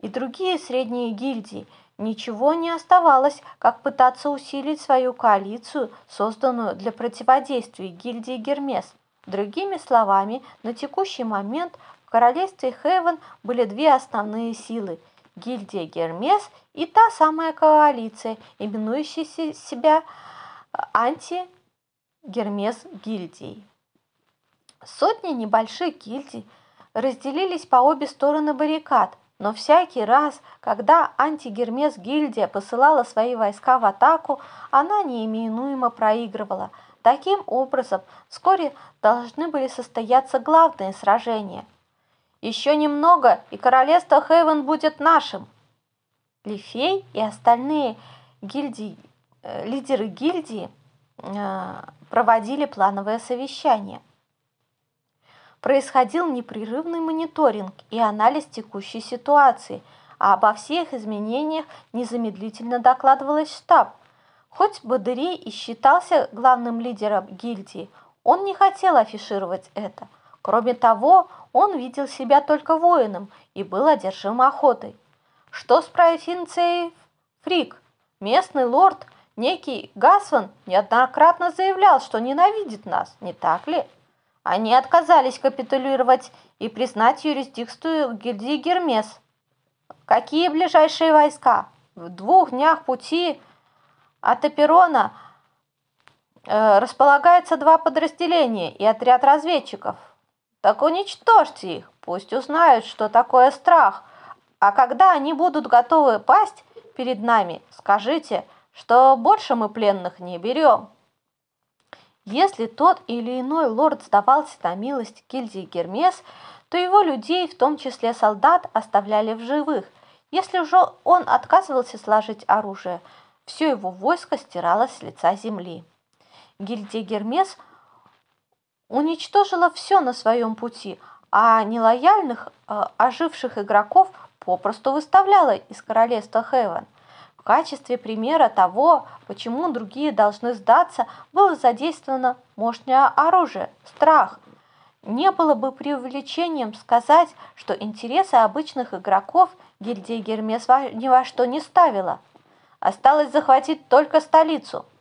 и другие средние гильдии, ничего не оставалось, как пытаться усилить свою коалицию, созданную для противодействия гильдии Гермес. Другими словами, на текущий момент в королевстве Хейвен были две основные силы – гильдия Гермес и та самая коалиция, именующая себя анти-Гермес гильдией. Сотни небольших гильдий разделились по обе стороны баррикад, но всякий раз, когда антигермес гильдия посылала свои войска в атаку, она неименуемо проигрывала. Таким образом, вскоре должны были состояться главные сражения – еще немного, и королевство Хейвен будет нашим. Лифей и остальные гильдии, э, лидеры гильдии э, проводили плановое совещание. Происходил непрерывный мониторинг и анализ текущей ситуации, а обо всех изменениях незамедлительно докладывалось штаб. Хоть Бадырей и считался главным лидером гильдии, он не хотел афишировать это. Кроме того, он видел себя только воином и был одержим охотой. Что с провинцией Фрик? Местный лорд, некий Гасван, неоднократно заявлял, что ненавидит нас, не так ли? Они отказались капитулировать и признать юрисдикцию гильдии Гермес. Какие ближайшие войска? В двух днях пути от Эперона э, располагается два подразделения и отряд разведчиков – так уничтожьте их, пусть узнают, что такое страх. А когда они будут готовы пасть перед нами, скажите, что больше мы пленных не берем. Если тот или иной лорд сдавался на милость гильдии Гермес, то его людей, в том числе солдат, оставляли в живых. Если же он отказывался сложить оружие, все его войско стиралось с лица земли. Гильдия Гермес – уничтожила все на своем пути, а нелояльных, э, оживших игроков попросту выставляла из королевства Хевен. В качестве примера того, почему другие должны сдаться, было задействовано мощное оружие – страх. Не было бы преувеличением сказать, что интересы обычных игроков гильдия Гермес ни во что не ставила. Осталось захватить только столицу –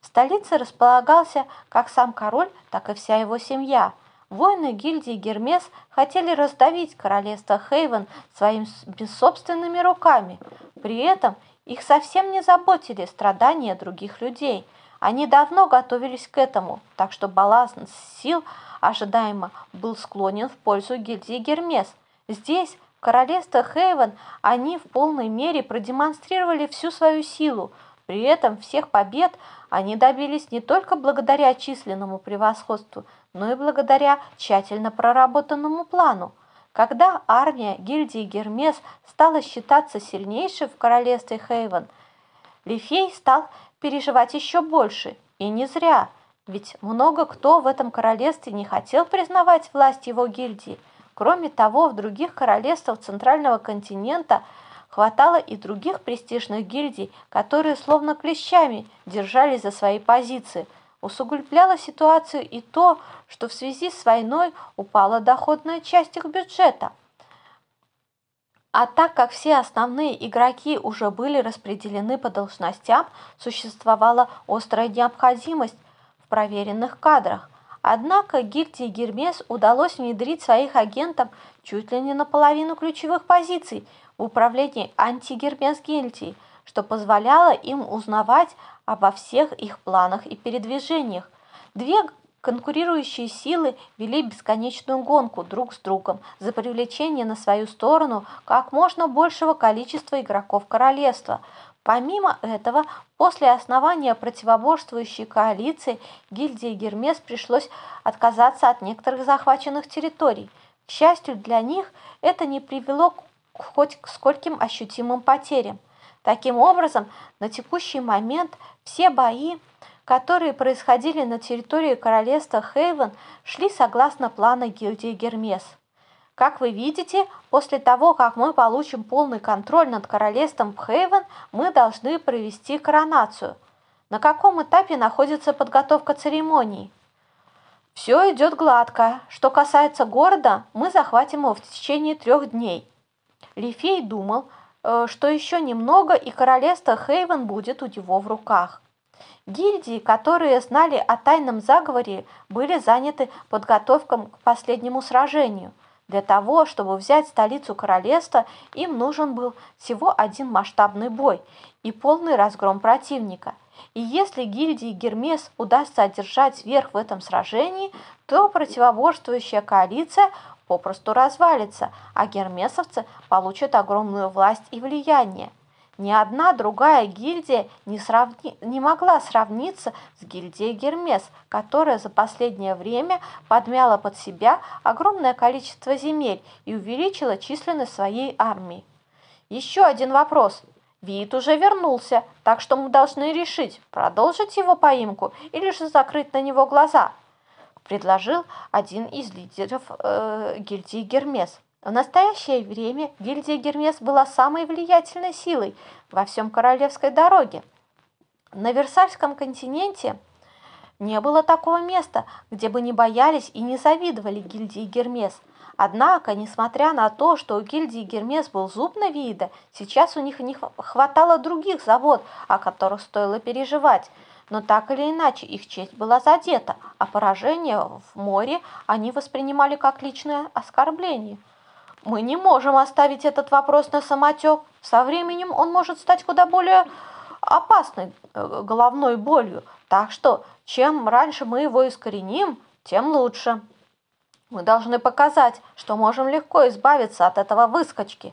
в столице располагался как сам король, так и вся его семья. Воины гильдии Гермес хотели раздавить королевство Хейвен своими собственными руками. При этом их совсем не заботили страдания других людей. Они давно готовились к этому, так что баланс сил ожидаемо был склонен в пользу гильдии Гермес. Здесь, в королевстве Хейвен, они в полной мере продемонстрировали всю свою силу. При этом всех побед – они добились не только благодаря численному превосходству, но и благодаря тщательно проработанному плану. Когда армия гильдии Гермес стала считаться сильнейшей в королевстве Хейвен, Лифей стал переживать еще больше. И не зря, ведь много кто в этом королевстве не хотел признавать власть его гильдии. Кроме того, в других королевствах Центрального континента – Хватало и других престижных гильдий, которые словно клещами держались за свои позиции. Усугубляло ситуацию и то, что в связи с войной упала доходная часть их бюджета. А так как все основные игроки уже были распределены по должностям, существовала острая необходимость в проверенных кадрах. Однако гильдии Гермес удалось внедрить своих агентов чуть ли не наполовину ключевых позиций в управлении антигермес гильдии, что позволяло им узнавать обо всех их планах и передвижениях. Две конкурирующие силы вели бесконечную гонку друг с другом за привлечение на свою сторону как можно большего количества игроков королевства – Помимо этого, после основания противоборствующей коалиции гильдии Гермес пришлось отказаться от некоторых захваченных территорий. К счастью для них, это не привело хоть к скольким ощутимым потерям. Таким образом, на текущий момент все бои, которые происходили на территории королевства Хейвен, шли согласно плану гильдии Гермес. Как вы видите, после того, как мы получим полный контроль над королевством Хейвен, мы должны провести коронацию. На каком этапе находится подготовка церемонии? Все идет гладко. Что касается города, мы захватим его в течение трех дней. Лифей думал, э, что еще немного, и королевство Хейвен будет у него в руках. Гильдии, которые знали о тайном заговоре, были заняты подготовкой к последнему сражению – для того, чтобы взять столицу королевства, им нужен был всего один масштабный бой и полный разгром противника. И если гильдии Гермес удастся одержать верх в этом сражении, то противоборствующая коалиция попросту развалится, а гермесовцы получат огромную власть и влияние. Ни одна другая гильдия не, сравни... не могла сравниться с гильдией Гермес, которая за последнее время подмяла под себя огромное количество земель и увеличила численность своей армии. Еще один вопрос. Вид уже вернулся, так что мы должны решить, продолжить его поимку или же закрыть на него глаза, предложил один из лидеров э, гильдии Гермес. В настоящее время гильдия Гермес была самой влиятельной силой во всем Королевской дороге. На Версальском континенте не было такого места, где бы не боялись и не завидовали гильдии Гермес. Однако, несмотря на то, что у гильдии Гермес был зуб на вида, сейчас у них не хватало других забот, о которых стоило переживать. Но так или иначе их честь была задета, а поражение в море они воспринимали как личное оскорбление. Мы не можем оставить этот вопрос на самотек. Со временем он может стать куда более опасной э, головной болью. Так что, чем раньше мы его искореним, тем лучше. Мы должны показать, что можем легко избавиться от этого выскочки.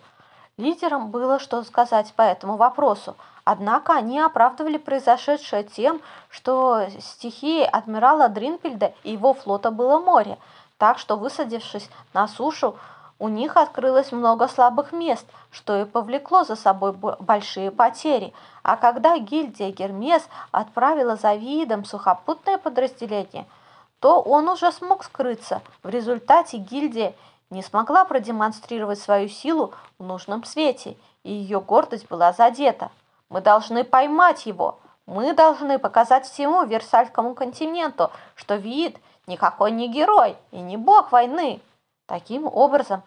Лидерам было что сказать по этому вопросу, однако они оправдывали произошедшее тем, что стихией адмирала Дринпельда и его флота было море, так что, высадившись на сушу, у них открылось много слабых мест, что и повлекло за собой большие потери. А когда гильдия Гермес отправила за видом сухопутное подразделение, то он уже смог скрыться. В результате гильдия не смогла продемонстрировать свою силу в нужном свете, и ее гордость была задета. Мы должны поймать его. Мы должны показать всему Версальскому континенту, что вид никакой не герой и не бог войны. Таким образом,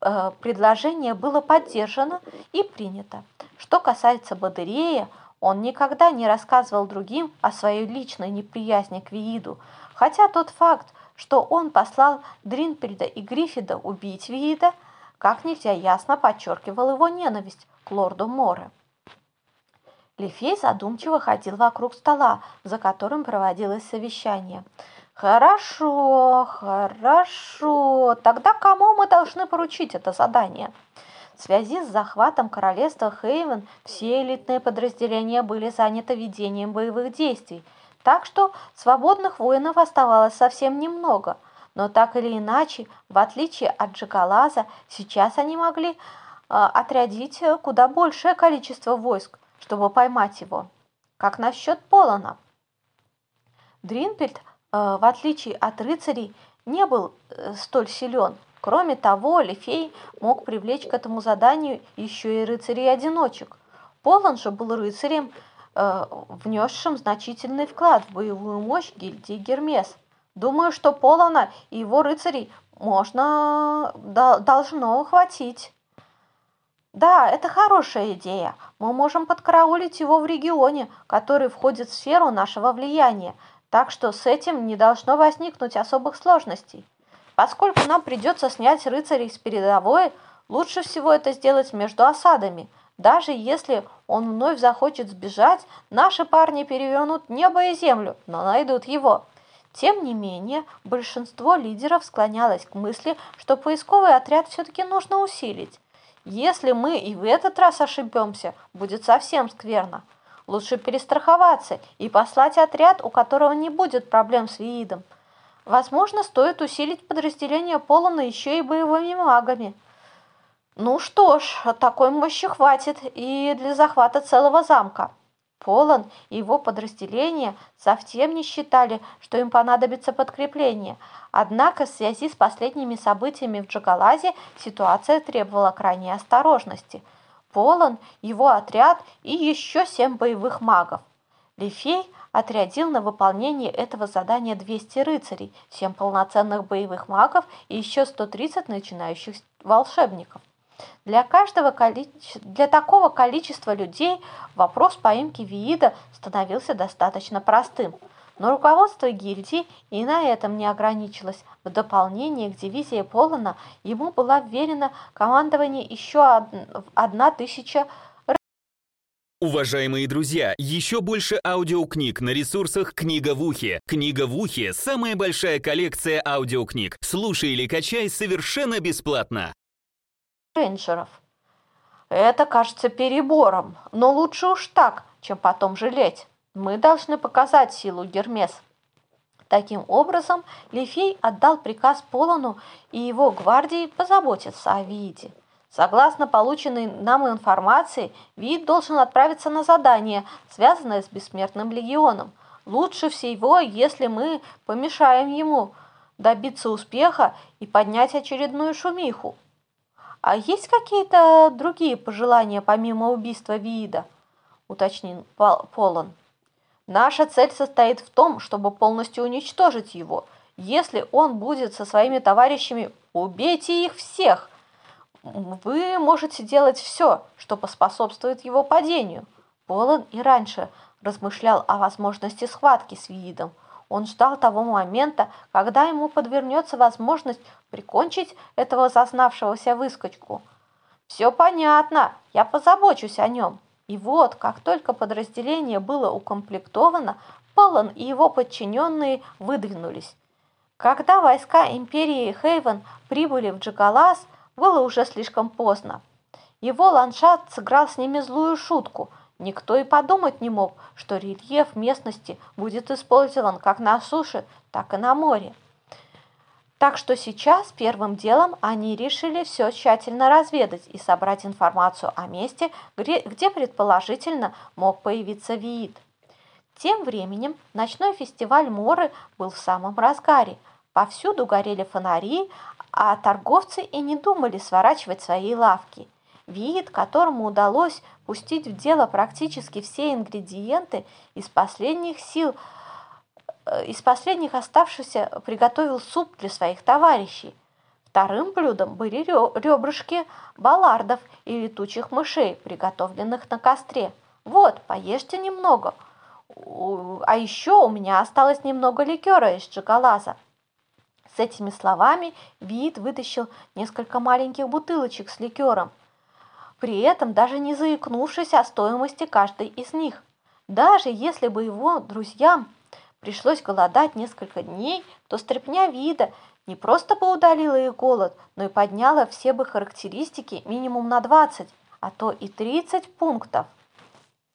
э, предложение было поддержано и принято. Что касается Бадырея, он никогда не рассказывал другим о своей личной неприязни к Вииду, хотя тот факт, что он послал Дринпельда и Гриффида убить Виида, как нельзя ясно подчеркивал его ненависть к лорду Море. Лифей задумчиво ходил вокруг стола, за которым проводилось совещание – Хорошо, хорошо. Тогда кому мы должны поручить это задание? В связи с захватом королевства Хейвен все элитные подразделения были заняты ведением боевых действий, так что свободных воинов оставалось совсем немного. Но так или иначе, в отличие от Джекалаза, сейчас они могли э, отрядить куда большее количество войск, чтобы поймать его. Как насчет Полона? Дринпельд в отличие от рыцарей, не был э, столь силен. Кроме того, Лифей мог привлечь к этому заданию еще и рыцарей-одиночек. Полон же был рыцарем, э, внесшим значительный вклад в боевую мощь гильдии Гермес. Думаю, что Полона и его рыцарей можно, должно хватить. Да, это хорошая идея. Мы можем подкараулить его в регионе, который входит в сферу нашего влияния. Так что с этим не должно возникнуть особых сложностей. Поскольку нам придется снять рыцарей с передовой, лучше всего это сделать между осадами. Даже если он вновь захочет сбежать, наши парни перевернут небо и землю, но найдут его. Тем не менее, большинство лидеров склонялось к мысли, что поисковый отряд все-таки нужно усилить. Если мы и в этот раз ошибемся, будет совсем скверно. Лучше перестраховаться и послать отряд, у которого не будет проблем с видом. Возможно, стоит усилить подразделение Полона еще и боевыми магами. Ну что ж, такой мощи хватит и для захвата целого замка. Полон и его подразделения совсем не считали, что им понадобится подкрепление. Однако в связи с последними событиями в Джагалазе ситуация требовала крайней осторожности. Полон, его отряд и еще семь боевых магов. Лифей отрядил на выполнение этого задания 200 рыцарей, 7 полноценных боевых магов и еще 130 начинающих волшебников. Для, каждого для такого количества людей вопрос поимки Виида становился достаточно простым. Но руководство гильдии и на этом не ограничилось. В дополнение к дивизии Полона ему была вверена командование еще одна тысяча Уважаемые друзья, еще больше аудиокниг на ресурсах «Книга в ухе». «Книга в ухе» — самая большая коллекция аудиокниг. Слушай или качай совершенно бесплатно рейнджеров. Это кажется перебором, но лучше уж так, чем потом жалеть. Мы должны показать силу Гермес. Таким образом, Лифей отдал приказ Полону и его гвардии позаботиться о Виде. Согласно полученной нам информации, Вид должен отправиться на задание, связанное с Бессмертным Легионом. Лучше всего, если мы помешаем ему добиться успеха и поднять очередную шумиху. А есть какие-то другие пожелания помимо убийства Вида? уточнил Полон. Наша цель состоит в том, чтобы полностью уничтожить его. Если он будет со своими товарищами, убейте их всех. Вы можете делать все, что поспособствует его падению. Полон и раньше размышлял о возможности схватки с Видом. Он ждал того момента, когда ему подвернется возможность прикончить этого зазнавшегося выскочку. «Все понятно, я позабочусь о нем». И вот, как только подразделение было укомплектовано, Полон и его подчиненные выдвинулись. Когда войска империи Хейвен прибыли в Джигалас, было уже слишком поздно. Его ландшафт сыграл с ними злую шутку – Никто и подумать не мог, что рельеф местности будет использован как на суше, так и на море. Так что сейчас первым делом они решили все тщательно разведать и собрать информацию о месте, где, где предположительно мог появиться Виит. Тем временем ночной фестиваль Моры был в самом разгаре. Повсюду горели фонари, а торговцы и не думали сворачивать свои лавки. Виит, которому удалось пустить в дело практически все ингредиенты, из последних сил, из последних оставшихся приготовил суп для своих товарищей. Вторым блюдом были ребрышки баллардов и летучих мышей, приготовленных на костре. Вот, поешьте немного. А еще у меня осталось немного ликера из шоколаза. С этими словами Виит вытащил несколько маленьких бутылочек с ликером – при этом даже не заикнувшись о стоимости каждой из них. Даже если бы его друзьям пришлось голодать несколько дней, то стряпня вида не просто бы удалила их голод, но и подняла все бы характеристики минимум на 20, а то и 30 пунктов –